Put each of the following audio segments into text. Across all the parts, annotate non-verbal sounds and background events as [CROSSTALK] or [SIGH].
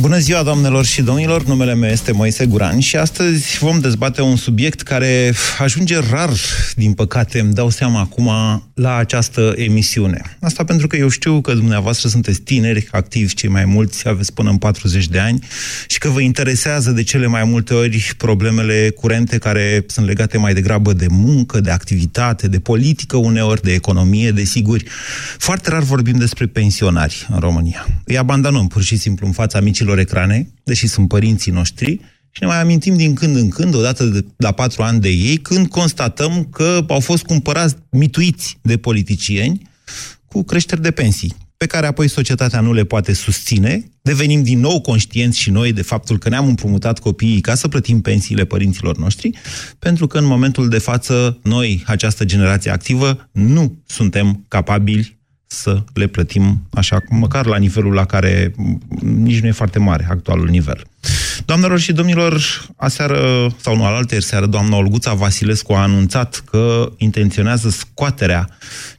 Bună ziua, doamnelor și domnilor! Numele meu este Moise Guran și astăzi vom dezbate un subiect care ajunge rar, din păcate, îmi dau seama acum, la această emisiune. Asta pentru că eu știu că dumneavoastră sunteți tineri, activi cei mai mulți, aveți până în 40 de ani și că vă interesează de cele mai multe ori problemele curente care sunt legate mai degrabă de muncă, de activitate, de politică uneori, de economie, de siguri. Foarte rar vorbim despre pensionari în România. Îi abandonăm pur și simplu în fața micilor micilor ecrane, deși sunt părinții noștri, și ne mai amintim din când în când, odată de la patru ani de ei, când constatăm că au fost cumpărați, mituiți de politicieni cu creșteri de pensii, pe care apoi societatea nu le poate susține. Devenim din nou conștienți și noi de faptul că ne-am împrumutat copiii ca să plătim pensiile părinților noștri, pentru că în momentul de față, noi, această generație activă, nu suntem capabili să le plătim așa, măcar la nivelul la care nici nu e foarte mare actualul nivel. Doamnelor și domnilor, aseară, sau nu, alaltă seară, doamna Olguța Vasilescu a anunțat că intenționează scoaterea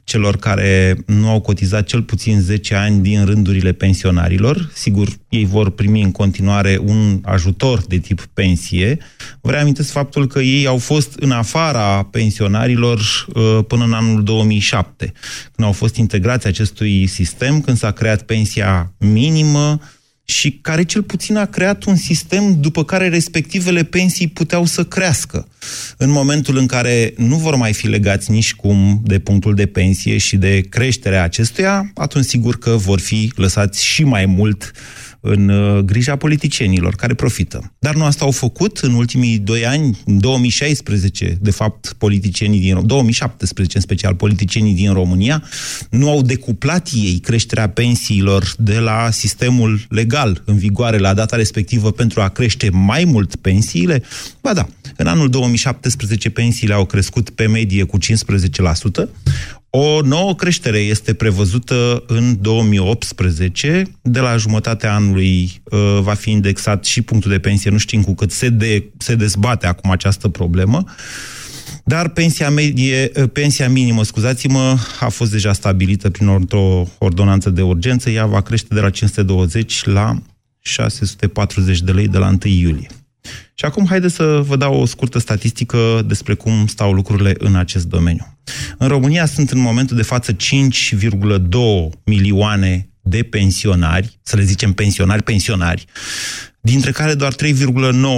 celor care nu au cotizat cel puțin 10 ani din rândurile pensionarilor. Sigur, ei vor primi în continuare un ajutor de tip pensie. Vă reamintesc faptul că ei au fost în afara pensionarilor uh, până în anul 2007, când au fost integrați acestui sistem, când s-a creat pensia minimă, și care cel puțin a creat un sistem după care respectivele pensii puteau să crească. În momentul în care nu vor mai fi legați nici cum de punctul de pensie și de creșterea acestuia, atunci sigur că vor fi lăsați și mai mult în uh, grija politicienilor care profită. Dar nu asta au făcut în ultimii doi ani, în 2016, de fapt, politicienii din 2017, în special politicienii din România, nu au decuplat ei creșterea pensiilor de la sistemul legal în vigoare la data respectivă pentru a crește mai mult pensiile? Ba da, în anul 2017 pensiile au crescut pe medie cu 15%, o nouă creștere este prevăzută în 2018. De la jumătatea anului uh, va fi indexat și punctul de pensie. Nu știm cu cât se, de, se dezbate acum această problemă. Dar pensia, medie, uh, pensia minimă, scuzați-mă, a fost deja stabilită prin o ordonanță de urgență. Ea va crește de la 520 la 640 de lei de la 1 iulie. Și acum haideți să vă dau o scurtă statistică despre cum stau lucrurile în acest domeniu. În România sunt în momentul de față 5,2 milioane de pensionari, să le zicem pensionari, pensionari, dintre care doar 3,9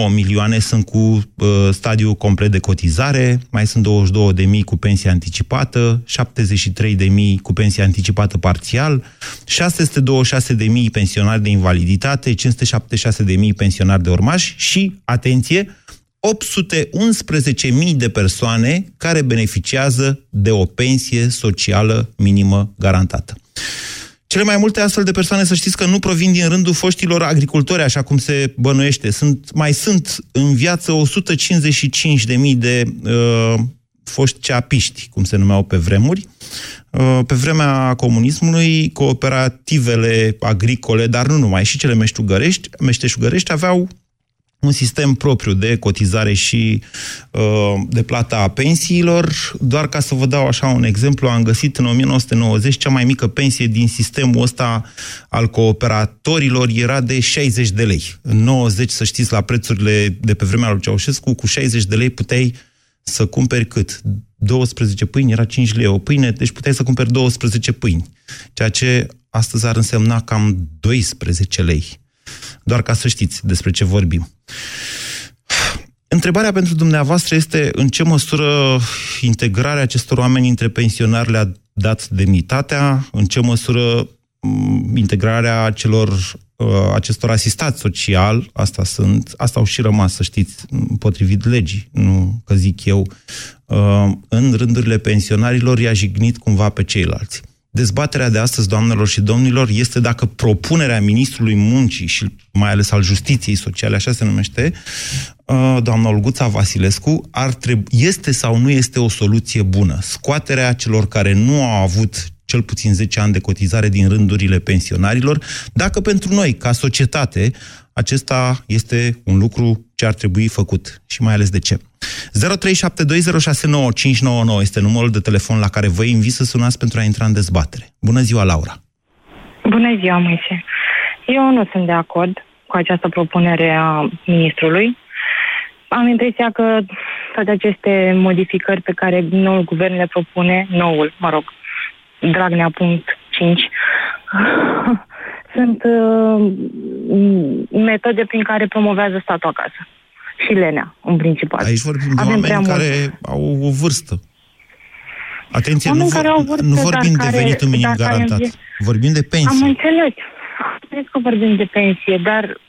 milioane sunt cu uh, stadiu complet de cotizare, mai sunt 22 de mii cu pensie anticipată, 73 de mii cu pensie anticipată parțial, 626 de mii pensionari de invaliditate, 576 de mii pensionari de urmași și, atenție, 811.000 de persoane care beneficiază de o pensie socială minimă garantată. Cele mai multe astfel de persoane, să știți că nu provin din rândul foștilor agricultori, așa cum se bănuiește. Sunt, mai sunt în viață 155.000 de uh, foști ceapiști, cum se numeau pe vremuri. Uh, pe vremea comunismului, cooperativele agricole, dar nu numai, și cele meșteșugărești, meșteșugărești aveau un sistem propriu de cotizare și uh, de plata a pensiilor. Doar ca să vă dau așa un exemplu, am găsit în 1990 cea mai mică pensie din sistemul ăsta al cooperatorilor era de 60 de lei. În 90, să știți, la prețurile de pe vremea lui Ceaușescu, cu 60 de lei puteai să cumperi cât? 12 pâini, era 5 lei o pâine, deci puteai să cumperi 12 pâini. Ceea ce astăzi ar însemna cam 12 lei doar ca să știți despre ce vorbim. Întrebarea pentru dumneavoastră este în ce măsură integrarea acestor oameni între pensionari le-a dat demnitatea, în ce măsură mm, integrarea celor uh, acestor asistați social, asta sunt, asta au și rămas, să știți, potrivit legii, nu că zic eu, uh, în rândurile pensionarilor i-a jignit cumva pe ceilalți. Dezbaterea de astăzi, doamnelor și domnilor, este dacă propunerea ministrului muncii și mai ales al justiției sociale, așa se numește, uh, doamna Olguța Vasilescu, ar trebui, este sau nu este o soluție bună. Scoaterea celor care nu au avut cel puțin 10 ani de cotizare din rândurile pensionarilor, dacă pentru noi, ca societate, acesta este un lucru ce ar trebui făcut și mai ales de ce. 0372069599 este numărul de telefon la care vă invit să sunați pentru a intra în dezbatere. Bună ziua, Laura! Bună ziua, Moise! Eu nu sunt de acord cu această propunere a ministrului. Am impresia că toate aceste modificări pe care noul guvern le propune, noul, mă rog, Dragnea punct 5, sunt uh, metode prin care promovează statul acasă. Și lenea, în principal. Aici vorbim de Avem oameni care mult. au o vârstă. Atenție, nu, vor, care au vârstă, nu vorbim de venitul minim garantat. Care... Vorbim de pensie. Am înțeles. Cred că vorbim de pensie, dar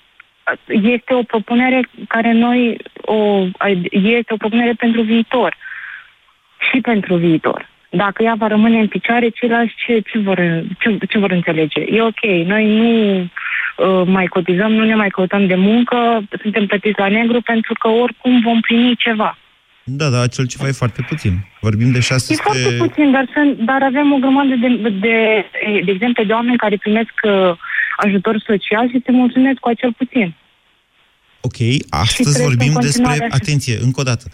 este o propunere care noi o, este o propunere pentru viitor și pentru viitor. Dacă ea va rămâne în picioare, ceilalți ce, ce, vor, ce, ce vor înțelege? E ok, noi nu uh, mai cotizăm, nu ne mai căutăm de muncă, suntem plătiți la negru pentru că oricum vom primi ceva. Da, da, acel ceva e foarte puțin. Vorbim de 600... E foarte puțin, dar, sunt, dar avem o grămadă de, de, de, de exemple de oameni care primesc uh, ajutor social și se mulțumesc cu acel puțin. Ok, astăzi vorbim despre... Așa. Atenție, încă o dată.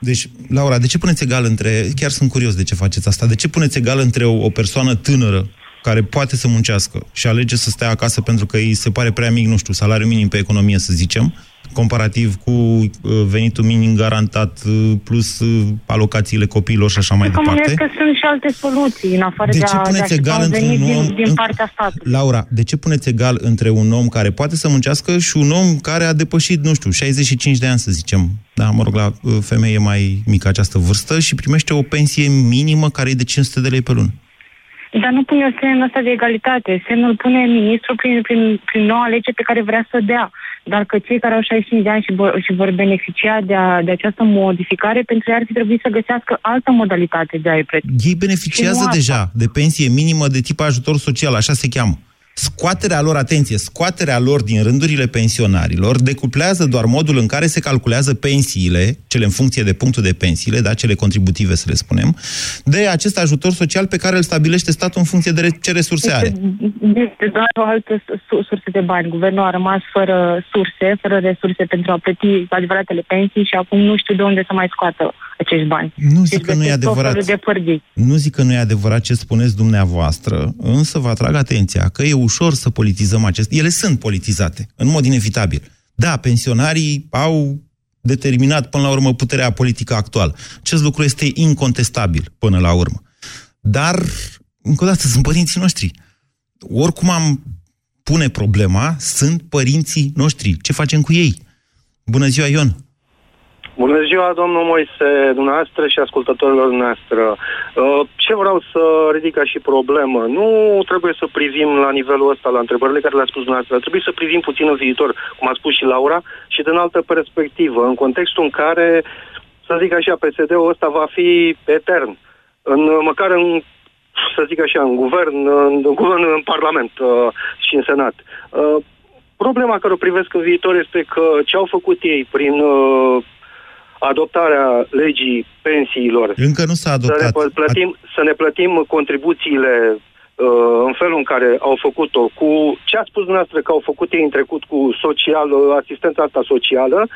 Deci, Laura, de ce puneți egal între... Chiar sunt curios de ce faceți asta. De ce puneți egal între o, o persoană tânără care poate să muncească și alege să stea acasă pentru că îi se pare prea mic, nu știu, salariul minim pe economie, să zicem, comparativ cu uh, venitul minim garantat uh, plus uh, alocațiile copiilor și așa mai departe. că sunt și alte soluții, în afară de, de ce a, puneți de egal între un om, din, din partea statului. Laura, de ce puneți egal între un om care poate să muncească și un om care a depășit, nu știu, 65 de ani, să zicem, da, mă rog, la femeie mai mică această vârstă și primește o pensie minimă care e de 500 de lei pe lună? Dar nu pune semnul ăsta de egalitate. Semnul pune ministrul prin, prin, prin noua lege pe care vrea să dea. Dar că cei care au 65 de ani și vor, și vor beneficia de, a, de această modificare, pentru ei ar fi trebuit să găsească altă modalitate de a-i plăti. Ei beneficiază deja de pensie minimă de tip ajutor social, așa se cheamă scoaterea lor, atenție, scoaterea lor din rândurile pensionarilor decuplează doar modul în care se calculează pensiile, cele în funcție de punctul de pensiile, da, cele contributive, să le spunem, de acest ajutor social pe care îl stabilește statul în funcție de ce resurse are. Este doar o altă sursă de bani. Guvernul a rămas fără surse, fără resurse pentru a plăti adevăratele pensii și acum nu știu de unde să mai scoată acești bani. Nu zic că nu e adevărat. De nu zic că nu e adevărat ce spuneți dumneavoastră, însă vă atrag atenția că e ușor să politizăm acest... Ele sunt politizate, în mod inevitabil. Da, pensionarii au determinat până la urmă puterea politică actuală. Acest lucru este incontestabil până la urmă. Dar, încă o dată, sunt părinții noștri. Oricum am pune problema, sunt părinții noștri. Ce facem cu ei? Bună ziua, Ion! Bună ziua, domnul Moise, dumneavoastră și ascultătorilor noastre. Uh, ce vreau să ridic ca și problemă? Nu trebuie să privim la nivelul ăsta, la întrebările care le-a spus dumneavoastră. Trebuie să privim puțin în viitor, cum a spus și Laura, și din altă perspectivă, în contextul în care, să zic așa, PSD-ul ăsta va fi etern. În, măcar în să zic așa, în guvern, în, în, în Parlament uh, și în Senat. Uh, problema care o privesc în viitor este că ce au făcut ei prin uh, adoptarea legii pensiilor. Încă nu s-a adoptat. Să ne plătim, să ne plătim contribuțiile uh, în felul în care au făcut-o, cu ce a spus dumneavoastră că au făcut ei în trecut cu social, uh, asistența asta socială,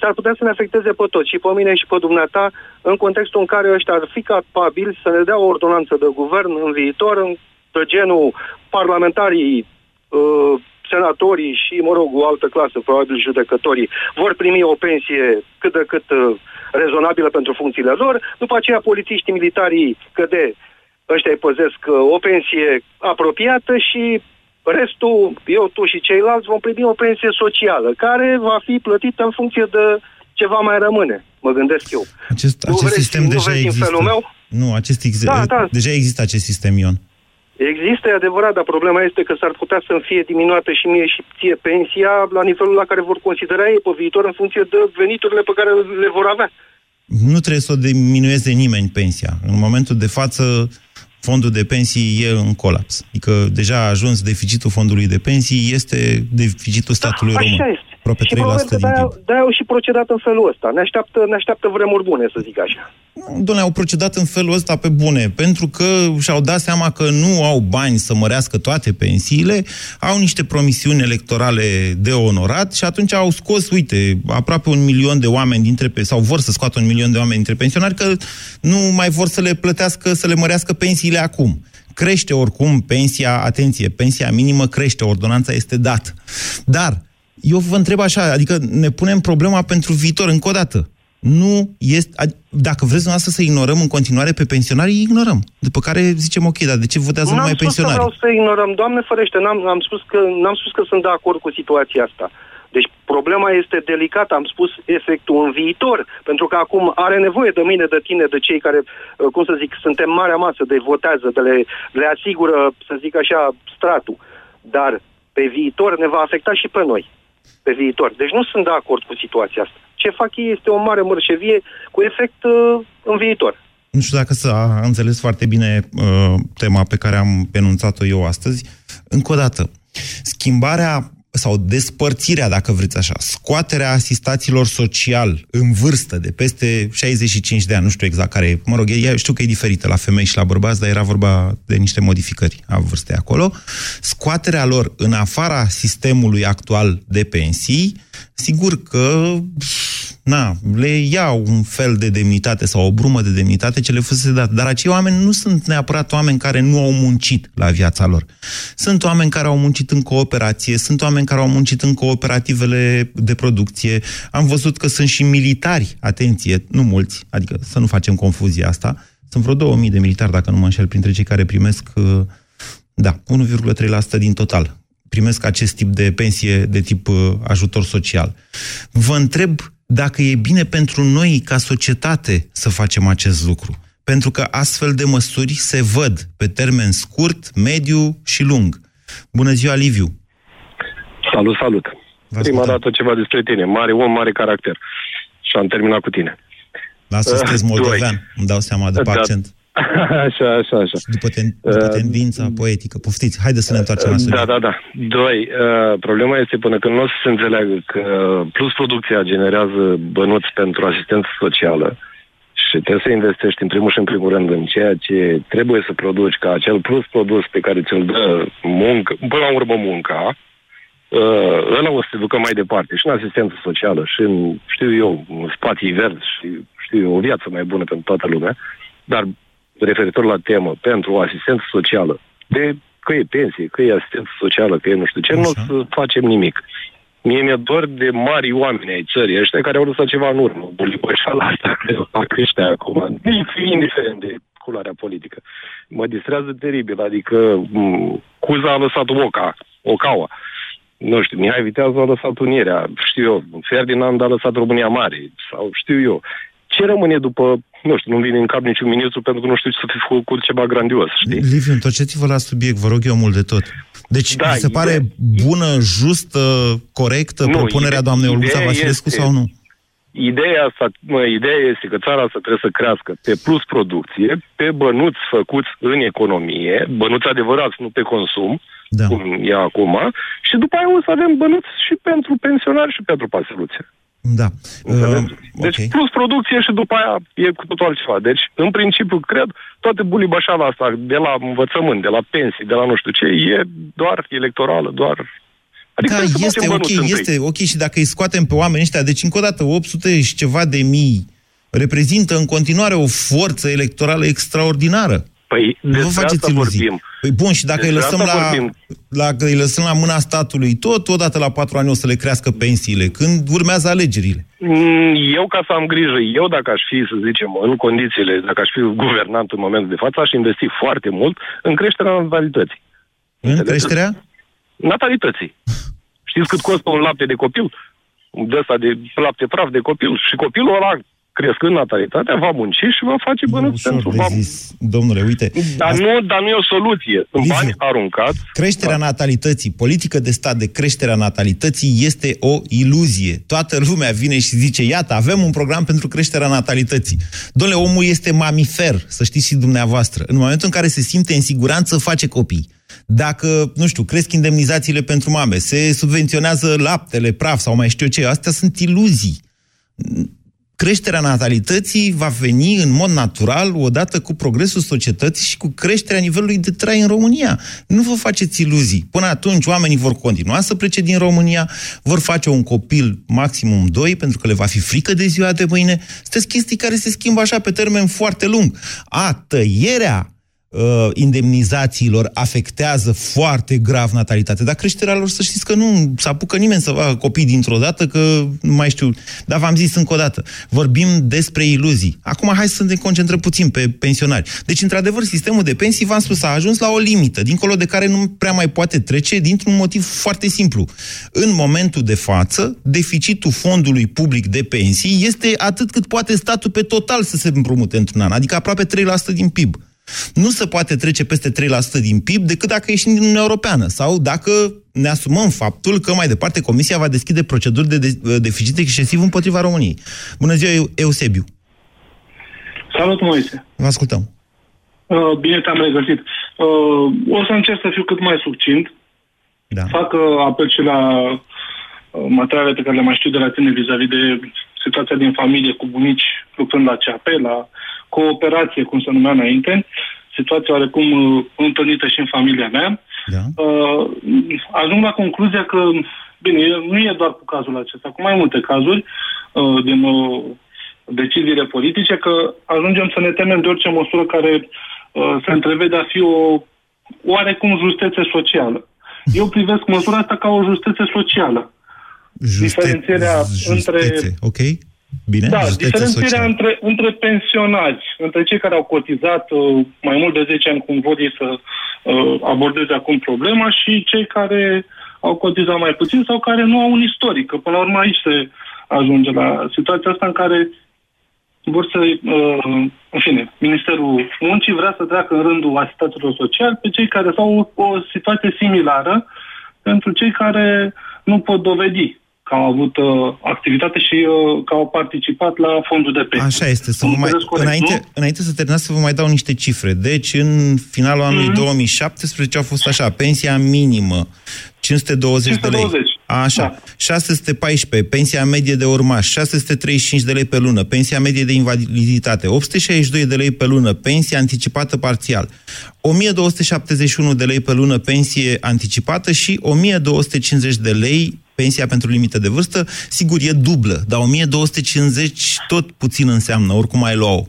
s-ar putea să ne afecteze pe toți, și pe mine și pe dumneata, în contextul în care ăștia ar fi capabili să ne dea o ordonanță de guvern în viitor, în de genul parlamentarii uh, senatorii și, mă rog, o altă clasă, probabil judecătorii, vor primi o pensie cât de cât uh, rezonabilă pentru funcțiile lor, după aceea polițiștii militarii, că de ăștia îi păzesc uh, o pensie apropiată și restul, eu, tu și ceilalți, vom primi o pensie socială, care va fi plătită în funcție de ce va mai rămâne, mă gândesc eu. Acest, acest sistem deja există. Felul meu? Nu, acest ex- da, da. deja există acest sistem, Ion. Există, e adevărat, dar problema este că s-ar putea să-mi fie diminuată și mie și ție pensia la nivelul la care vor considera ei pe viitor în funcție de veniturile pe care le vor avea. Nu trebuie să o diminueze nimeni pensia. În momentul de față, fondul de pensii e în colaps. Adică deja a ajuns deficitul fondului de pensii, este deficitul statului da, român. Așa este. Aproape 3% și probabil că din de-aia, PIB. de-aia au și procedat în felul ăsta. Ne așteaptă, ne așteaptă vremuri bune, să zic așa. Doamne, au procedat în felul ăsta pe bune, pentru că și-au dat seama că nu au bani să mărească toate pensiile, au niște promisiuni electorale de onorat și atunci au scos, uite, aproape un milion de oameni dintre, pe- sau vor să scoată un milion de oameni dintre pensionari, că nu mai vor să le plătească, să le mărească pensiile acum. Crește oricum pensia, atenție, pensia minimă crește, ordonanța este dată. Dar eu vă întreb așa, adică ne punem problema pentru viitor, încă o dată. Nu este, ad- dacă vreți dumneavoastră să ignorăm în continuare pe pensionari, îi ignorăm. După care zicem, ok, dar de ce votează N-am numai spus că pensionari? vreau să ignorăm. Doamne ferește, n-am, am spus că, n-am spus că sunt de acord cu situația asta. Deci problema este delicată, am spus efectul în viitor, pentru că acum are nevoie de mine, de tine, de cei care, uh, cum să zic, suntem marea masă de votează, de le, le asigură, să zic așa, stratul. Dar pe viitor ne va afecta și pe noi. Pe viitor. Deci nu sunt de acord cu situația asta. Ce fac ei este o mare mărșevie cu efect uh, în viitor. Nu știu dacă s-a înțeles foarte bine uh, tema pe care am enunțat-o eu astăzi. Încă o dată, schimbarea sau despărțirea, dacă vreți așa, scoaterea asistaților social în vârstă de peste 65 de ani, nu știu exact care e, mă rog, e, știu că e diferită la femei și la bărbați, dar era vorba de niște modificări a vârstei acolo, scoaterea lor în afara sistemului actual de pensii, sigur că na, le ia un fel de demnitate sau o brumă de demnitate ce le fusese dat. Dar acei oameni nu sunt neapărat oameni care nu au muncit la viața lor. Sunt oameni care au muncit în cooperație, sunt oameni care au muncit în cooperativele de producție. Am văzut că sunt și militari, atenție, nu mulți, adică să nu facem confuzie asta. Sunt vreo 2000 de militari, dacă nu mă înșel, printre cei care primesc, uh, da, 1,3% din total primesc acest tip de pensie de tip uh, ajutor social. Vă întreb dacă e bine pentru noi ca societate să facem acest lucru. Pentru că astfel de măsuri se văd pe termen scurt, mediu și lung. Bună ziua, Liviu! Salut, salut. Vă Prima ascultăm. dată ceva despre tine. Mare om, mare caracter. Și am terminat cu tine. Lasă, Uh, sunteți doi. moldovean, îmi dau seama de pe Da. accent. [LAUGHS] așa, așa, așa. Și după, ten, după Uh, tendința poetică. Poftiți, haideți să ne întoarcem la Da, subiect. da, da. Doi, uh, problema este până când nu o să se înțeleagă că plus producția generează bănuți pentru asistență socială și trebuie să investești în primul și în primul rând în ceea ce trebuie să produci ca acel plus produs pe care ți-l dă muncă, până la urmă munca, uh, ăla o să te ducă mai departe și în asistență socială și în, știu eu, în spații verzi și știu eu, o viață mai bună pentru toată lumea, dar referitor la temă, pentru o asistență socială, de că e pensie, că e asistență socială, că e nu știu ce, nu o Așa. să facem nimic. Mie mi-e dor de mari oameni ai țării ăștia care au lăsat ceva în urmă. Buliboșala asta care o fac ăștia acum, indiferent de culoarea politică. Mă distrează teribil, adică m- Cuza a lăsat Oca, Ocaua. Nu știu, Mihai Viteazu a lăsat Unirea, știu eu, Ferdinand a lăsat România Mare, sau știu eu. Ce rămâne după, nu știu, nu vine în cap niciun ministru pentru că nu știu ce să fi făcut ceva grandios, știi? Liviu, întorceți-vă la subiect, vă rog eu mult de tot. Deci, Da, vi se pare ideea- bună, justă, corectă Nu, propunerea ide- doamnei Olguța ideea Vasilescu este- sau nu? Ideea, asta, mă, ideea este că țara asta trebuie să crească pe plus producție, pe bănuți făcuți în economie, bănuți adevărați, nu pe consum, Da. cum e acum, și după aia o să avem bănuți și pentru pensionari și pentru pasiluțe. Da. Înțelegi? Uh, Deci ok. plus producție și după aia e cu totul altceva. Deci, în principiu, cred, toate bulibașala asta, de la învățământ, de la pensii, de la nu știu ce, e doar electorală, doar... Adică Da, trebuie să este facem ok, bănuți întâi. este ok și dacă îi scoatem pe oamenii ăștia, deci încă o dată 800 și ceva de mii reprezintă în continuare o forță electorală extraordinară. Păi, Nu vă despre faceți asta iluzii. vorbim. Păi bun, și dacă îi Despre lăsăm, asta la, vorbim. la, îi lăsăm la mâna statului tot, odată la patru ani o să le crească pensiile, când urmează alegerile. Mm, Eu, ca să am grijă, eu dacă aș fi, să zicem, în condițiile, dacă aș fi guvernant în momentul de față, aș investi foarte mult în creșterea natalității. În Înțelegeți? creșterea? Natalității. [LAUGHS] Știți cât costă un lapte de copil? De ăsta de lapte praf de copil. Și copilul ăla, crescând natalitatea, va munci și va face bănuți Ușor pentru... de Va... zis, domnule, uite. Dar, asta- nu, dar nu e o soluție. Sunt Liviu, bani aruncați. Creșterea natalității, politică de stat de creșterea natalității este o iluzie. Toată lumea vine și zice, iată, avem un program pentru creșterea natalității. Domnule, omul este mamifer, să știți și dumneavoastră. În momentul în care se simte în siguranță, face copii. dacă, nu știu, cresc indemnizațiile pentru mame, se subvenționează laptele, praf sau mai știu eu ce, astea sunt iluzii creșterea natalității va veni în mod natural odată cu progresul societății și cu creșterea nivelului de trai în România. Nu vă faceți iluzii. Până atunci oamenii vor continua să plece din România, vor face un copil maximum doi, pentru că le va fi frică de ziua de mâine. Sunteți chestii care se schimbă așa pe termen foarte lung. A, tăierea uh, indemnizațiilor afectează foarte grav natalitatea. Dar creșterea lor, să știți că nu se apucă nimeni să facă copii dintr-o dată, că nu mai știu. Dar v-am zis încă o dată, vorbim despre iluzii. Acum hai să ne concentrăm puțin pe pensionari. Deci, într-adevăr, sistemul de pensii, v-am spus, a ajuns la o limită, dincolo de care nu prea mai poate trece, dintr-un motiv foarte simplu. În momentul de față, deficitul fondului public de pensii este atât cât poate statul pe total să se împrumute într-un an, adică aproape 3% din PIB nu se poate trece peste 3% din PIB decât dacă ieșim din Uniunea Europeană sau dacă ne asumăm faptul că mai departe Comisia va deschide proceduri de deficit excesiv împotriva României. Bună ziua, Eusebiu! Salut, Moise! Vă ascultăm! Uh, bine te-am regăsit. Uh, o să încerc să fiu cât mai succint. Da. Fac uh, apel și la uh, materiale pe care le mai știu de la tine vis-a-vis de situația din familie cu bunici lucrând la CAP, la cooperație, cum se numea înainte, situația oarecum uh, întâlnită și în familia mea, da. uh, ajung la concluzia că, bine, nu e doar cu cazul acesta, cu mai multe cazuri uh, din uh, deciziile politice, că ajungem să ne temem de orice măsură care uh, se întrevede a fi o oarecum justețe socială. Eu privesc măsura asta ca o justețe socială. Juste, Diferențierea justețe, între... ok Bine, da, diferențierea între, între pensionari, între cei care au cotizat uh, mai mult de 10 ani, cum vor ei să uh, abordeze acum problema, și cei care au cotizat mai puțin sau care nu au un istoric. Că până la urmă aici se ajunge la situația asta în care vor să, uh, în fine, Ministerul Muncii vrea să treacă în rândul asistenților sociali pe cei care au o, o situație similară pentru cei care nu pot dovedi că au avut uh, activitate și uh, că au participat la fondul de pensii. Așa este. Să vă mai, corect, înainte, înainte să terminați, să vă mai dau niște cifre. Deci, în finalul anului mm-hmm. 2017 a fost așa, pensia minimă 520, 520. de lei. Așa. Da. 614, pensia medie de urmaș, 635 de lei pe lună, pensia medie de invaliditate, 862 de lei pe lună, pensia anticipată parțial, 1271 de lei pe lună pensie anticipată și 1250 de lei pensia pentru limită de vârstă, sigur, e dublă, dar 1250 tot puțin înseamnă, oricum ai lua-o.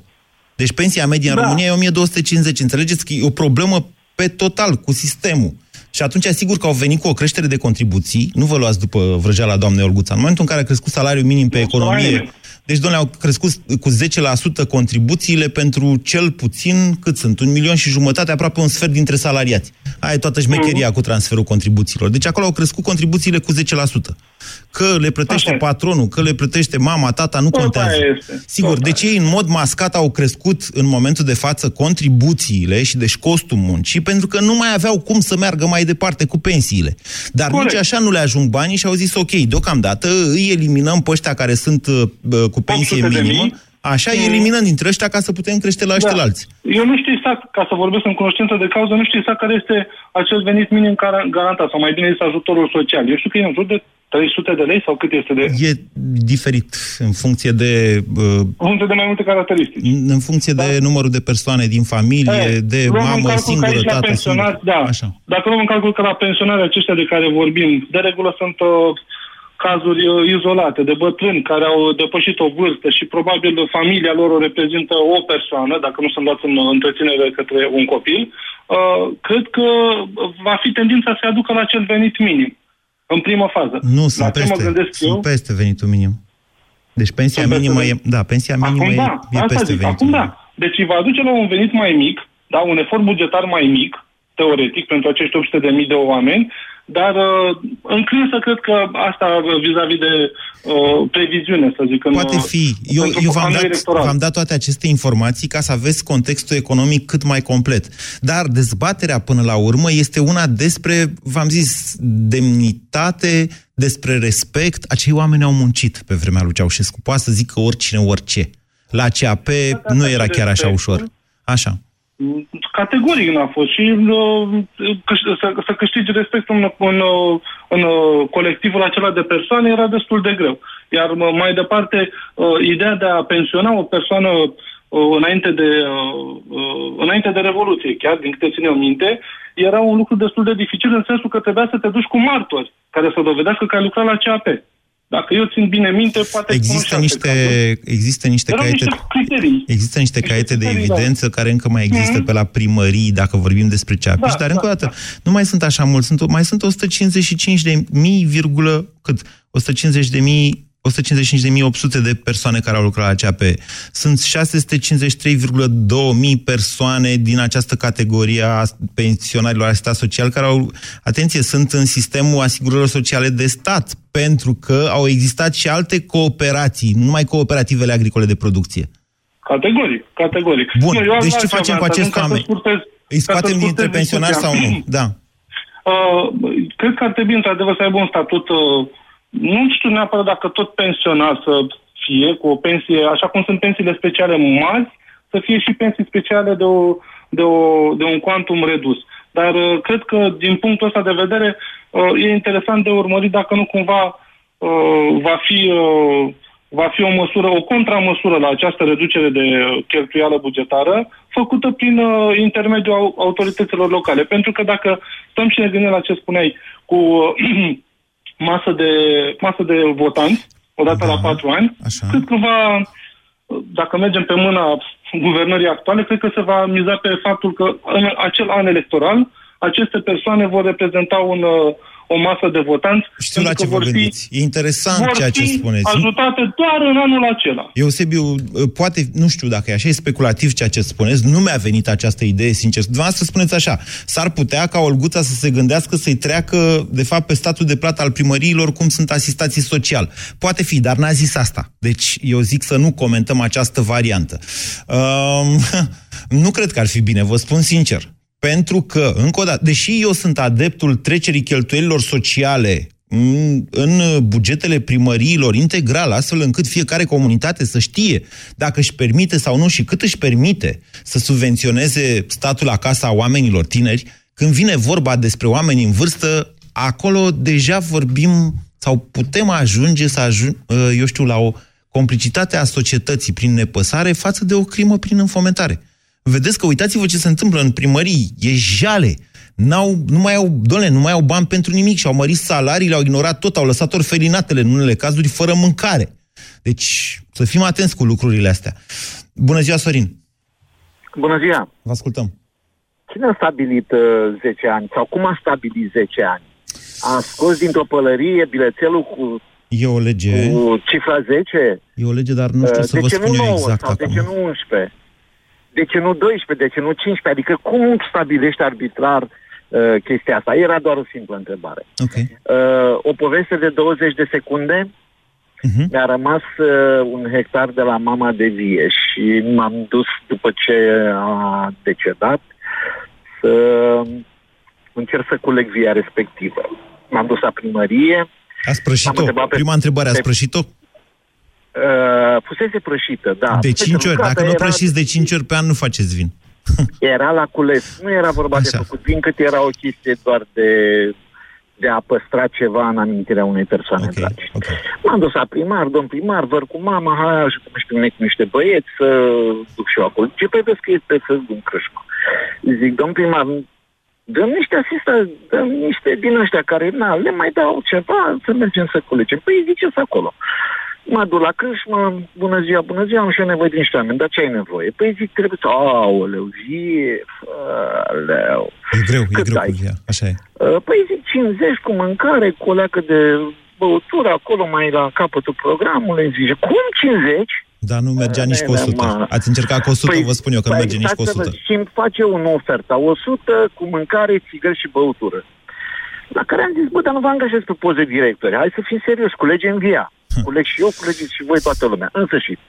Deci pensia medie în da. România e 1250. Înțelegeți că e o problemă pe total cu sistemul. Și atunci, sigur că au venit cu o creștere de contribuții, nu vă luați după vrăjeala doamnei Olguța, în momentul în care a crescut salariul minim pe economie, deci, domnule, au crescut cu 10% contribuțiile pentru cel puțin, cât sunt, un milion și jumătate, aproape un sfert dintre salariați. Aia e toată șmecheria mm-hmm. cu transferul contribuțiilor. Deci acolo au crescut contribuțiile cu 10%. Că le plătește Așa. patronul, că le plătește mama, tata, nu contează. Sigur, Tot deci ei în mod mascat au crescut în momentul de față contribuțiile și deci costul muncii, pentru că nu mai aveau cum să meargă mai departe cu pensiile. Dar Corect. nici așa nu le ajung banii și au zis, ok, deocamdată îi eliminăm pe ăștia care sunt uh, cu pensie minimă, Așa, mm. eliminând dintre ăștia ca să putem crește la ăștia da. alții. Eu nu știu exact, ca să vorbesc în cunoștință de cauză, nu știu exact care este acel venit minim garantat, sau mai bine este ajutorul social. Eu știu că e în jur de 300 de lei sau cât este de... E diferit în funcție de... Uh, în funcție de mai multe caracteristici. În funcție da? de numărul de persoane din familie, e, de mamă singură, tată singur. Da. Așa. Dacă luăm în calcul că la pensionari aceștia de care vorbim, de regulă sunt uh, cazuri uh, izolate de bătrâni care au depășit o vârstă și probabil familia lor o reprezintă o persoană, dacă nu sunt luați în întreținere către un copil, uh, cred că va fi tendința să se aducă la acel venit minim, în primă fază. Nu, sunt, peste, sunt eu, peste venitul minim. Deci pensia minimă e, da, pensia minimă acum, da, e, e peste zic, venitul acum, da. minim. da. Deci va aduce la un venit mai mic, da, un efort bugetar mai mic, teoretic, pentru acești 800.000 de oameni, dar uh, înclin să cred că asta vis-a-vis de uh, previziune, să zic. Poate în, fi. Eu, eu v-am, dat, v-am dat toate aceste informații ca să aveți contextul economic cât mai complet. Dar dezbaterea până la urmă este una despre, v-am zis, demnitate, despre respect. Acei oameni au muncit pe vremea lui Ceaușescu. Poate să zică oricine orice. La CAP nu era chiar așa ușor. Așa. Categoric n-a fost și uh, să, să câștigi respectul în, în, în colectivul acela de persoane era destul de greu. Iar mai departe, ideea de a pensiona o persoană înainte de, înainte de Revoluție, chiar din câte ține minte, era un lucru destul de dificil în sensul că trebuia să te duci cu martori care să dovedească că ai lucrat la CAP. Dacă eu țin bine minte, poate există niște, există niște caiete, niște criterii. Există niște, niște caiete criterii, de evidență da. care încă mai există mm-hmm. pe la primării, dacă vorbim despre CAP. Da, dar da, încă o dată, da. nu mai sunt așa mulți, sunt, mai sunt 155 de mii, virgulă, cât? 150 de mii 155.800 de persoane care au lucrat la CAP. Sunt 653,2 persoane din această categorie a pensionarilor asistat social care au, atenție, sunt în sistemul asigurărilor sociale de stat, pentru că au existat și alte cooperații, nu numai cooperativele agricole de producție. Categoric, categoric. Bun, nu, deci ce facem cu acești oameni? Îi scoatem dintre pensionari sau nu? Da. Uh, cred că ar trebui, într-adevăr, să aibă un statut uh, nu știu neapărat dacă tot pensionat să fie, cu o pensie, așa cum sunt pensiile speciale mari, să fie și pensii speciale de, o, de, o, de un quantum redus. Dar uh, cred că, din punctul ăsta de vedere, uh, e interesant de urmărit dacă nu cumva uh, va fi, va fi o măsură, o contramăsură la această reducere de cheltuială bugetară, făcută prin intermediul autorităților locale. Pentru că dacă stăm și ne gândim la ce spuneai cu [CLEARS THROAT] masă de, masă de votanți, odată da. la patru ani, Așa. cred că va, dacă mergem pe mâna guvernării actuale, cred că se va miza pe faptul că în acel an electoral aceste persoane vor reprezenta un, o masă de votanți. Știu la ce vă gândiți. E interesant ceea ce spuneți. ajutate doar în anul acela. Eusebiu, poate, nu știu dacă e așa, e speculativ ceea ce spuneți, nu mi-a venit această idee, sincer. Dumneavoastră spuneți așa, s-ar putea ca Olguța să se gândească să-i treacă, de fapt, pe statul de plată al primăriilor cum sunt asistații social. Poate fi, dar n-a zis asta. Deci, eu zic să nu comentăm această variantă. Um, [LAUGHS] nu cred că ar fi bine, vă spun sincer. Pentru că, încă o dată, deși eu sunt adeptul trecerii cheltuielilor sociale în bugetele primăriilor integral, astfel încât fiecare comunitate să știe dacă își permite sau nu și cât își permite să subvenționeze statul la casa oamenilor tineri, când vine vorba despre oameni în vârstă, acolo deja vorbim sau putem ajunge să ajung, eu știu, la o complicitate a societății prin nepăsare față de o crimă prin înfometare. Vedeți că uitați-vă ce se întâmplă în primării, e jale. N-au, nu mai au, doamne, nu mai au bani pentru nimic și au mărit salariile, au ignorat tot, au lăsat orfelinatele în unele cazuri fără mâncare. Deci să fim atenți cu lucrurile astea. Bună ziua, Sorin! Bună ziua! Vă ascultăm! Cine a stabilit uh, 10 ani sau cum a stabilit 10 ani? A scos dintr-o pălărie bilețelul cu E o lege... Cu cifra 10? E o lege, dar nu știu uh, să vă spun eu exact sau acum. De ce nu 11? De ce nu 12, de ce nu 15? Adică cum stabilești arbitrar uh, chestia asta? Era doar o simplă întrebare. Okay. Uh, o poveste de 20 de secunde. Uh-huh. Mi-a rămas uh, un hectar de la mama de vie și m-am dus după ce a decedat să încerc să culeg via respectivă. M-am dus la primărie. A sprășit-o? Prima întrebare, a sprășit-o? Uh, fusese prășită, da. De 5 ori. Dacă nu prășiți de 5 ori pe an, nu faceți vin. [LAUGHS] era la cules. Nu era vorba Așa. de făcut vin, cât era o chestie doar de, de a păstra ceva în amintirea unei persoane okay. dragi. Okay. M-am dus la primar, domn primar, văr cu mama, hai, și cum știu, cu niște băieți, să duc și eu acolo. Ce vedeți că este să duc crâșcu? Zic, domn primar, dăm niște asista, dăm niște din ăștia care, na, le mai dau ceva, să mergem să culegem. Păi ziceți acolo. Mă duc la crâșmă, bună ziua, bună ziua, am și eu nevoie de niște oameni, dar ce ai nevoie? Păi zic, trebuie să... Aoleu, vie, aleu. E greu, Cât e greu ai? cu via, așa e. Uh, păi zic, 50 cu mâncare, cu o leacă de băutură, acolo mai la capătul programului, zice, cum 50? Da, nu mergea nici cu 100. Ați încercat cu 100, păi, vă spun eu, că păi, nu merge nici cu 100. Și îmi face o ofertă, 100 cu mâncare, țigări și băutură. La care am zis, bă, dar nu vă angajez pe poze directori, hai să fim serios, culegem via. [LAUGHS] Culeg și eu, culegeți și voi toată lumea. În sfârșit,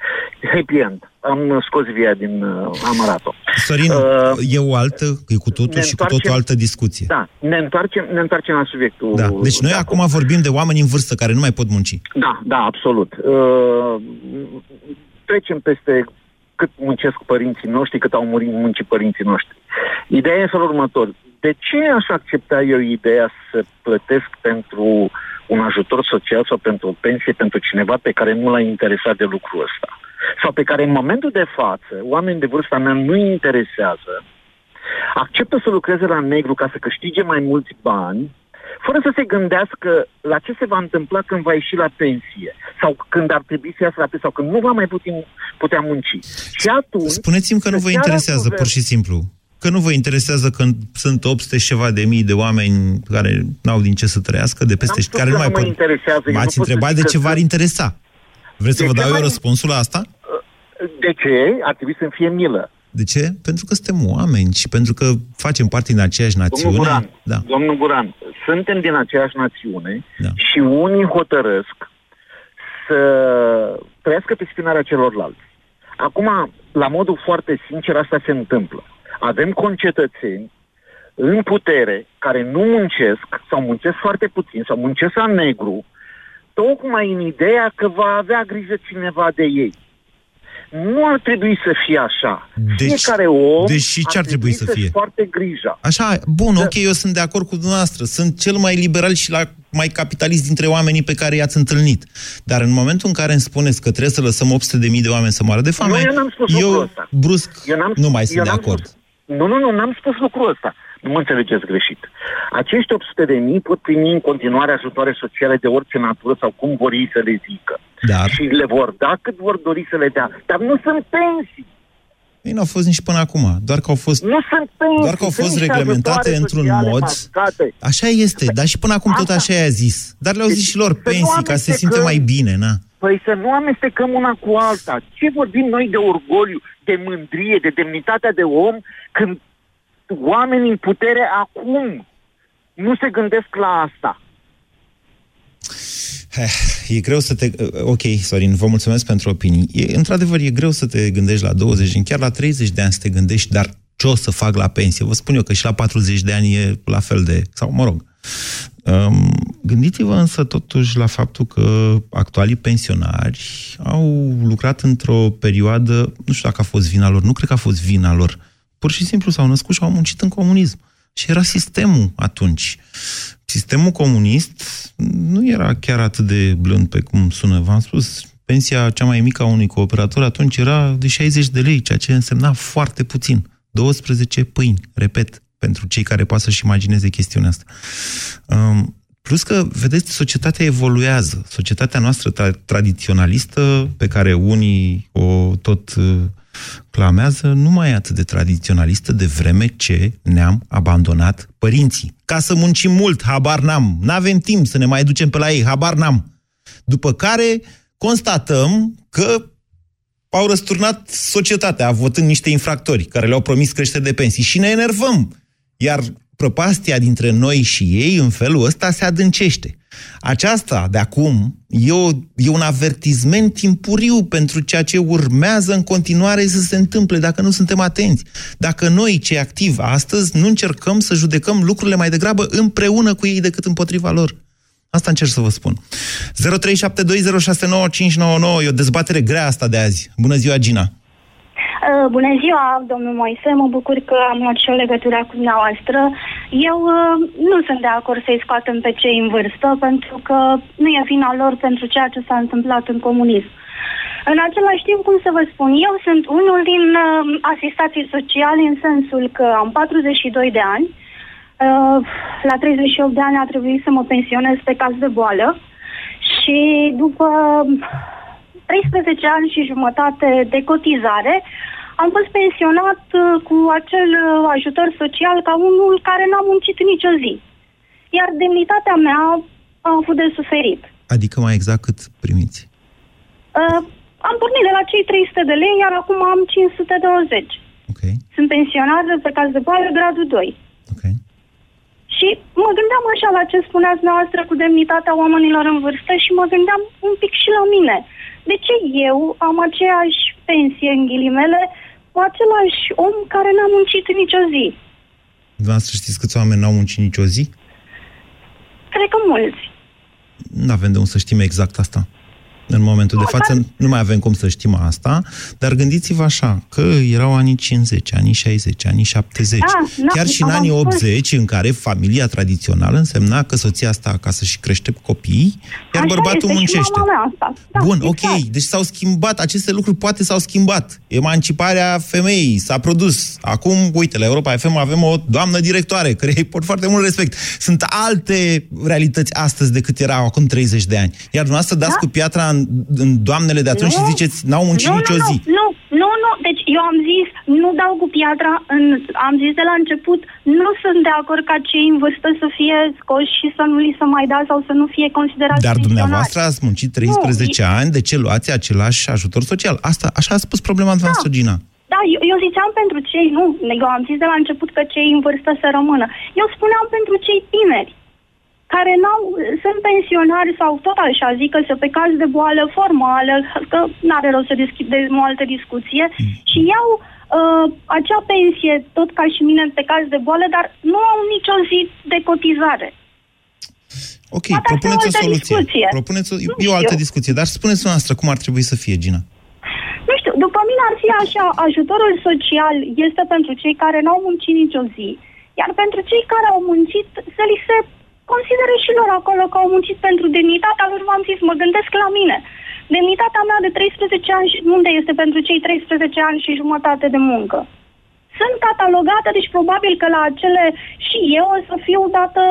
happy end. Am scos via din... Uh, am arătat-o. Sorin, uh, e o altă, e cu totul și cu totul altă discuție. Da, ne întoarcem, ne întoarcem la subiectul. Da. Deci noi de acum vorbim de oameni în vârstă care nu mai pot munci. Da, da, absolut. Uh, trecem peste cât muncesc părinții noștri, cât au murit muncii părinții noștri. Ideea e în felul următor. De ce aș accepta eu ideea să plătesc pentru un ajutor social sau pentru o pensie pentru cineva pe care nu l-a interesat de lucrul ăsta? Sau pe care în momentul de față, oameni de vârsta mea nu-i interesează, acceptă să lucreze la negru ca să câștige mai mulți bani, fără să se gândească la ce se va întâmpla când va ieși la pensie sau când ar trebui să iasă la pensie sau când nu va mai putea, putea munci. Și atunci... Spuneți-mi că nu vă interesează, pur și simplu. Că nu vă interesează când sunt 800 și ceva de mii de oameni care n-au din ce să trăiască, de peste care nu mai pot... M-ați întrebat de ce v-ar interesa. Vreți de să vă dau eu răspunsul la asta? De ce? Ar trebui să-mi fie milă. De ce? Pentru că suntem oameni și pentru că facem parte din aceeași națiune. Domnul Guran, da. domnul Guran suntem din aceeași națiune da. și unii hotărăsc să trăiască pe spinarea celorlalți. Acum, la modul foarte sincer, asta se întâmplă. Avem concetățeni în putere care nu muncesc sau muncesc foarte puțin sau muncesc la negru, tocmai în ideea că va avea grijă cineva de ei. Nu ar trebui să fie așa. Deci, Fiecare om deci și ce ar, ar trebui, trebui să fie? foarte grija. Așa, bun, da. ok, eu sunt de acord cu dumneavoastră. Sunt cel mai liberal și la mai capitalist dintre oamenii pe care i-ați întâlnit. Dar în momentul în care îmi spuneți că trebuie să lăsăm 800.000 de oameni să moară de foame, nu, eu, n-am spus eu brusc eu n-am, nu mai sunt de acord. Spus, nu, nu, nu, n-am spus lucrul ăsta. Nu mă înțelegeți greșit. Acești 800 de mii pot primi în continuare ajutoare sociale de orice natură sau cum vor ei să le zică. Dar... Și le vor da cât vor dori să le dea. Dar nu sunt pensii. Ei nu au fost nici până acum, doar că au fost, nu sunt pensii, doar că au fost reglementate într-un mod. Mascate. Așa este, dar și până acum tot așa i-a zis. Dar le-au zis și lor pensii, ca să se simte mai bine, na. Păi să nu amestecăm una cu alta. Ce vorbim noi de orgoliu, de mândrie, de demnitatea de om, când oamenii în putere acum nu se gândesc la asta. E greu să te... Ok, Sorin, vă mulțumesc pentru opinii. E, într-adevăr, e greu să te gândești la 20 ani, chiar la 30 de ani să te gândești, dar ce o să fac la pensie? Vă spun eu că și la 40 de ani e la fel de... Sau, mă rog. Um, gândiți-vă însă totuși la faptul că actualii pensionari au lucrat într-o perioadă, nu știu dacă a fost vina lor, nu cred că a fost vina lor, Pur și simplu s-au născut și au muncit în comunism. Și era sistemul atunci. Sistemul comunist nu era chiar atât de blând pe cum sună. V-am spus, pensia cea mai mică a unui cooperator atunci era de 60 de lei, ceea ce însemna foarte puțin. 12 pâini, repet, pentru cei care poate să-și imagineze chestiunea asta. Um, plus că, vedeți, societatea evoluează. Societatea noastră tra- tradiționalistă, pe care unii o tot uh, clamează nu mai e atât de tradiționalistă de vreme ce ne-am abandonat părinții. Ca să muncim mult, habar n-am. N-avem timp să ne mai ducem pe la ei, habar n-am. După care constatăm că au răsturnat societatea, votând niște infractori care le-au promis creștere de pensii și ne enervăm. Iar prăpastia dintre noi și ei, în felul ăsta, se adâncește. Aceasta de acum e, o, e un avertisment timpuriu pentru ceea ce urmează în continuare să se întâmple dacă nu suntem atenți. Dacă noi, cei activi astăzi, nu încercăm să judecăm lucrurile mai degrabă împreună cu ei decât împotriva lor. Asta încerc să vă spun. 0372069599 e o dezbatere grea asta de azi. Bună ziua, Gina! Uh, bună ziua, domnul Moise, mă bucur că am luat și o legătură cu dumneavoastră. Eu uh, nu sunt de acord să-i scoatem pe cei în vârstă, pentru că nu e vina lor pentru ceea ce s-a întâmplat în comunism. În același timp, cum să vă spun, eu sunt unul din uh, asistații sociale în sensul că am 42 de ani, uh, la 38 de ani a trebuit să mă pensionez pe caz de boală și după 13 ani și jumătate de cotizare, am fost pensionat uh, cu acel uh, ajutor social ca unul care n-a muncit nicio zi. Iar demnitatea mea a avut de suferit. Adică mai exact cât primiți? Uh, am pornit de la cei 300 de lei, iar acum am 520. Okay. Sunt pensionar pe caz de boală, gradul 2. Okay. Și mă gândeam așa la ce spuneați noastră cu demnitatea oamenilor în vârstă și mă gândeam un pic și la mine. De ce eu am aceeași pensie, în ghilimele, cu același om care n-a muncit nicio zi? Dumneavoastră știți câți oameni n-au muncit nicio zi? Cred că mulți. Nu avem de unde să știm exact asta. În momentul de față. Nu mai avem cum să știm asta, dar gândiți-vă așa, că erau anii 50, anii 60, anii 70. Da, Chiar și în anii 80, în care familia tradițională însemna că soția sta acasă și crește copiii, iar Așa bărbatul este, muncește. Asta. Da, Bun, exact. ok, deci s-au schimbat, aceste lucruri poate s-au schimbat. Emanciparea femeii s-a produs. Acum, uite, la Europa FM avem o doamnă directoare, care îi pot foarte mult respect. Sunt alte realități astăzi decât erau acum 30 de ani. Iar dumneavoastră dați da? cu piatra în, în doamnele de atunci nu, și ziceți, n-au muncit nu, nicio nu, zi. Nu, nu, nu, deci eu am zis, nu dau cu piatra, în, am zis de la început, nu sunt de acord ca cei în vârstă să fie scoși și să nu li se mai da sau să nu fie considerați Dar dumneavoastră ați muncit 13 nu, ani, de ce luați același ajutor social? Asta, așa a spus problema noastră, da. Gina. Da, eu, eu ziceam pentru cei, nu, eu am zis de la început că cei în vârstă să rămână. Eu spuneam pentru cei tineri, care n-au, sunt pensionari sau tot așa, zic că se pe caz de boală formală, că nu are rost să deschid o altă discuție, mm. și iau uh, acea pensie, tot ca și mine, pe caz de boală, dar nu au nicio zi de cotizare. Ok, Poate propuneți o, o soluție. Discuție. Propuneți o, e o altă discuție, dar spuneți noastră cum ar trebui să fie, Gina. Nu știu, după mine ar fi așa, ajutorul social este pentru cei care n-au muncit nicio zi, iar pentru cei care au muncit să li se consideră și lor acolo că au muncit pentru demnitatea lor, v-am zis, mă gândesc la mine. Demnitatea mea de 13 ani, unde este pentru cei 13 ani și jumătate de muncă? Sunt catalogată, deci probabil că la acele și eu o să fiu dată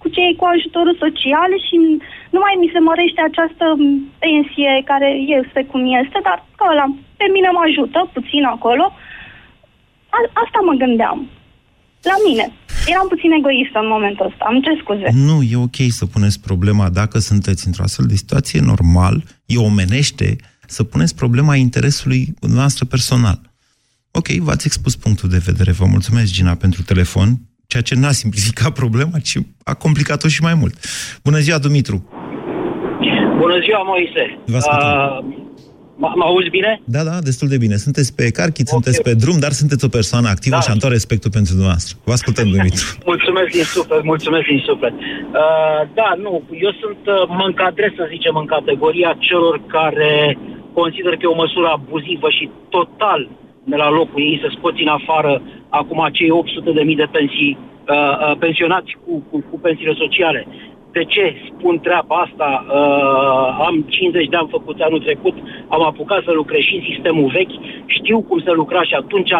cu cei cu ajutorul social și nu mai mi se mărește această pensie care este cum este, dar că ăla pe mine mă ajută puțin acolo. A- asta mă gândeam. La mine. Eram puțin egoistă în momentul ăsta. Am ce scuze. Nu, e ok să puneți problema. Dacă sunteți într-o astfel de situație, normal, e omenește să puneți problema interesului noastră personal. Ok, v-ați expus punctul de vedere. Vă mulțumesc, Gina, pentru telefon, ceea ce n-a simplificat [LAUGHS] problema, ci a complicat-o și mai mult. Bună ziua, Dumitru! Bună ziua, Moise! Vă uh, Mă auzi bine? Da, da, destul de bine. Sunteți pe carchit, okay. sunteți pe drum, dar sunteți o persoană activă da. și am tot respectul pentru dumneavoastră. Vă ascultăm, [LAUGHS] Dumitru. mulțumesc din suflet, mulțumesc din suflet. Uh, da, nu, eu sunt, uh, mă încadrez, să zicem, în categoria celor care consider că e o măsură abuzivă și total de la locul ei să scoți în afară acum cei 800 de mii de pensii uh, uh, pensionați cu, cu, cu pensiile sociale. De ce spun treaba asta? Uh, am 50 de ani făcut anul trecut, am apucat să lucrez și în sistemul vechi, știu cum să lucra și atunci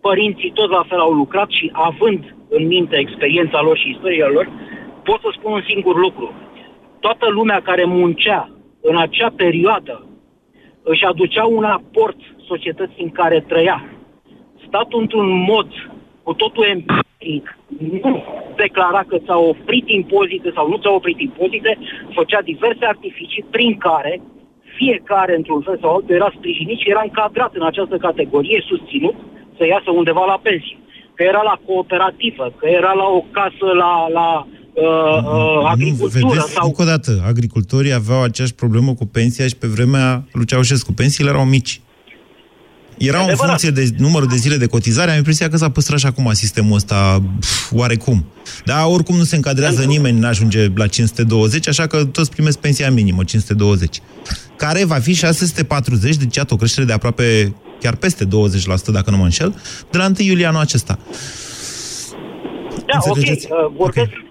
părinții tot la fel au lucrat și având în minte experiența lor și istoria lor, pot să spun un singur lucru. Toată lumea care muncea în acea perioadă își aducea un aport societății în care trăia. Statul într-un mod cu totul empiric, nu declara că s-a oprit impozite sau nu s-a oprit impozite, făcea diverse artificii prin care fiecare, într-un fel sau altul, era sprijinit și era încadrat în această categorie, susținut să iasă undeva la pensie. Că era la cooperativă, că era la o casă la, la uh, uh, agricultură. Vedeți, sau... încă o dată, agricultorii aveau aceeași problemă cu pensia și pe vremea lui Ceaușescu. Pensiile erau mici. Era în funcție de numărul de zile de cotizare, am impresia că s-a păstrat și acum sistemul ăsta pf, oarecum. Dar oricum nu se încadrează nimeni, nu ajunge la 520, așa că toți primesc pensia minimă, 520. Care va fi 640, deci iată o creștere de aproape chiar peste 20%, dacă nu mă înșel, de la 1 iulie anul acesta. Da, Înțelegeți? ok. Uh, vorbesc, okay.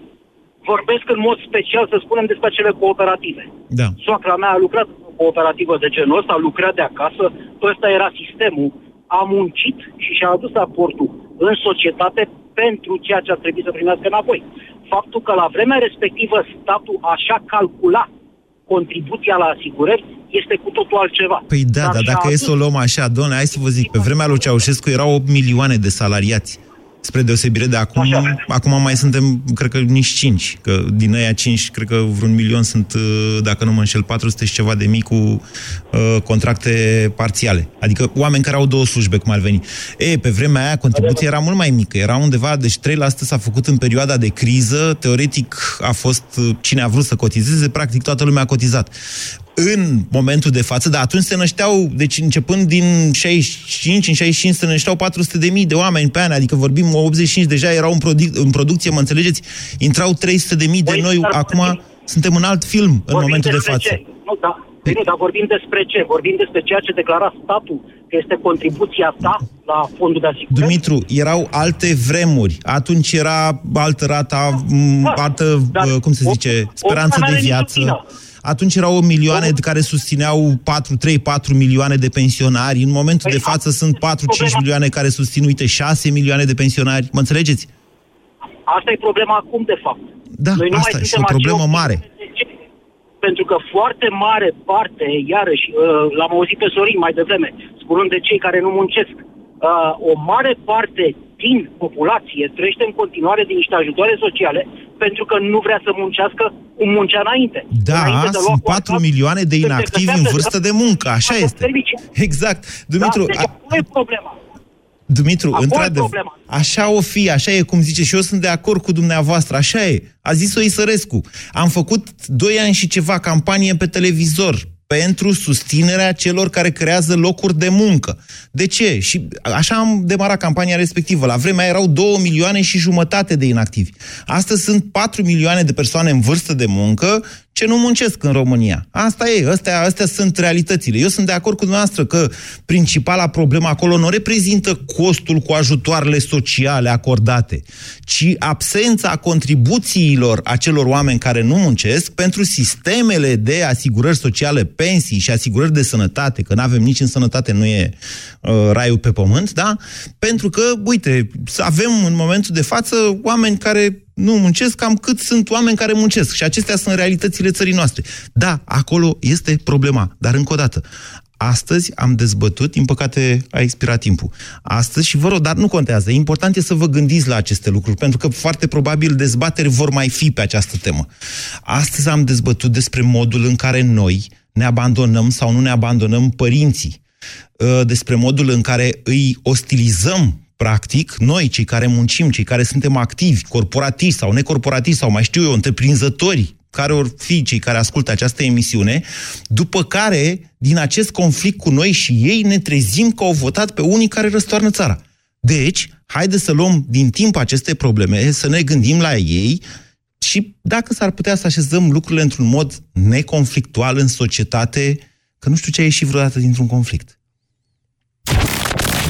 Vorbesc în mod special, să spunem, despre cele cooperative. Da. Soacra mea a lucrat cooperativă de genul ăsta, lucra de acasă, ăsta era sistemul, a muncit și și-a adus aportul în societate pentru ceea ce ar trebui să primească înapoi. Faptul că la vremea respectivă statul așa calcula contribuția la asigurări este cu totul altceva. Păi da, dar, dar dacă adus... e să o luăm așa, doamne, hai să vă zic, pe vremea lui Ceaușescu erau 8 milioane de salariați spre deosebire de acum, Așa. acum mai suntem, cred că nici 5, că din aia 5, cred că vreun milion sunt, uh, dacă nu mă înșel, 400 și ceva de mii cu uh, contracte parțiale. Adică oameni care au două slujbe, cum ar veni. E, pe vremea aia contribuția era mult mai mică, era undeva, deci 3% s-a făcut în perioada de criză, teoretic a fost, uh, cine a vrut să cotizeze, practic toată lumea a cotizat în momentul de față, dar atunci se nășteau, deci începând din 65, în 65 se nășteau 400 de mii de oameni pe an, adică vorbim 85 deja erau în, produc- în producție, mă înțelegeți? Intrau 300 de mii de noi, acum suntem în alt film în momentul de față. Ce? Nu, da. Păi nu, dar vorbim despre ce? Vorbim despre ceea ce declara statul, că este contribuția ta la fondul de asigurări? Dumitru, erau alte vremuri. Atunci era altă rata, da, altă, da, cum se zice, speranță de viață. Atunci erau milioane o... care susțineau 4, 3, 4 milioane de pensionari. În momentul păi, de față sunt 4, 5 milioane care susțin, uite, 6 milioane de pensionari. Mă înțelegeți? Asta e problema acum, de fapt. Da, Noi nu asta mai e și o problemă mare pentru că foarte mare parte, iarăși, uh, l-am auzit pe Sorin mai devreme, spunând de cei care nu muncesc, uh, o mare parte din populație trăiește în continuare din niște ajutoare sociale pentru că nu vrea să muncească cum muncea înainte. Da, înainte sunt 4 milioane de inactivi în vârstă de muncă, așa este. Exact. Dumitru, da, deci a... e problema. Dumitru, într-adevăr, așa o fi, așa e cum zice și eu sunt de acord cu dumneavoastră, așa e. A zis-o Isărescu. Am făcut doi ani și ceva campanie pe televizor pentru susținerea celor care creează locuri de muncă. De ce? Și așa am demarat campania respectivă. La vremea erau 2 milioane și jumătate de inactivi. Astăzi sunt 4 milioane de persoane în vârstă de muncă ce nu muncesc în România. Asta e, astea, astea sunt realitățile. Eu sunt de acord cu dumneavoastră că principala problemă acolo nu reprezintă costul cu ajutoarele sociale acordate, ci absența contribuțiilor acelor oameni care nu muncesc pentru sistemele de asigurări sociale, pensii și asigurări de sănătate, că nu avem nici în sănătate, nu e uh, raiul pe pământ, da? Pentru că, uite, avem în momentul de față oameni care nu muncesc, cam cât sunt oameni care muncesc. Și acestea sunt realitățile țării noastre. Da, acolo este problema. Dar încă o dată, Astăzi am dezbătut, din păcate a expirat timpul. Astăzi, și vă rog, dar nu contează. Important e să vă gândiți la aceste lucruri, pentru că foarte probabil dezbateri vor mai fi pe această temă. Astăzi am dezbătut despre modul în care noi ne abandonăm sau nu ne abandonăm părinții, ă, despre modul în care îi ostilizăm practic, noi, cei care muncim, cei care suntem activi, corporativi sau necorporativi sau mai știu eu, întreprinzători, care or fi cei care ascultă această emisiune, după care, din acest conflict cu noi și ei, ne trezim că au votat pe unii care răstoarnă țara. Deci, haide să luăm din timp aceste probleme, să ne gândim la ei și dacă s-ar putea să așezăm lucrurile într-un mod neconflictual în societate, că nu știu ce a ieșit vreodată dintr-un conflict.